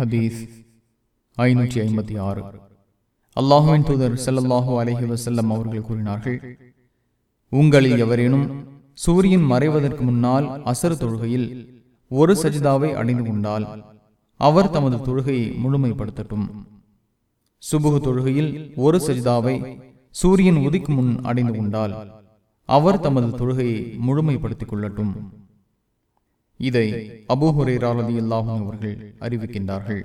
ஹதீஸ் ஐநூற்றி ஐம்பத்தி ஆறு. அல்லாஹுவின் தூதர் செல்லல்லாஹு அலஹி வசல்லம் அவர்கள் கூறினார்கள் உங்களில் எவரேனும் சூரியன் மறைவதற்கு முன்னால் அசர் தொழுகையில் ஒரு சஜிதாவை அடைந்து கொண்டால் அவர் தமது தொழுகையை முழுமைப்படுத்தட்டும். சுபுகு தொழுகையில் ஒரு சஜிதாவை சூரியன் உதிக்கு முன் அடைந்து கொண்டால் அவர் தமது தொழுகையை முழுமைப்படுத்திக் கொள்ளட்டும். இதை அபூஹுரே ராலதி அல்லாஹும் அவர்கள் அறிவிக்கின்றார்கள்.